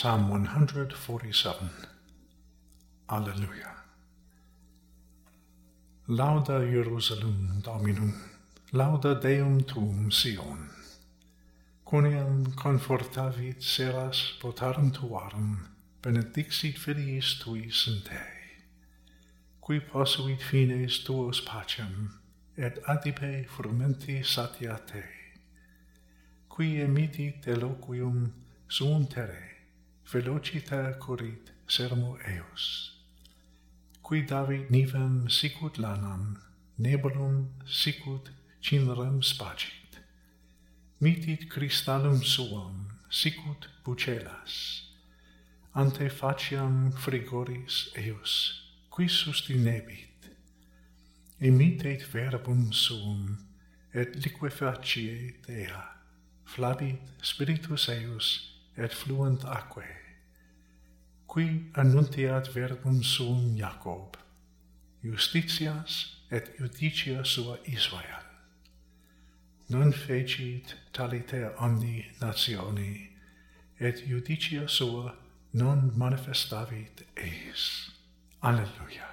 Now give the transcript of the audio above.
Psalm 147. Alleluia. Lauda Jerusalem Dominum, lauda Deum tuum Sion. Coniam confortavit seras potarum tuarum, benedixit filiis tuis in te. Qui posuit fines tuos pacem, et adipe frumenti satia te. Qui emitit eloquium suum terre, velocita curit sermo eos. Qui David nivem sicut lanam, nebulum sicut cinrem spacit. Mitit cristallum suam, sicut bucelas. Ante faciam frigoris eos, qui sustinebit. Emitet verbum suum, et liquefacie Dea. Flabit spiritus eius et fluent aquae, qui annuntiat verbum suum Jacob, justitias et judicia sua Israel. Non fecit talitea omni nationi, et judicia sua non manifestavit eis. Alleluia.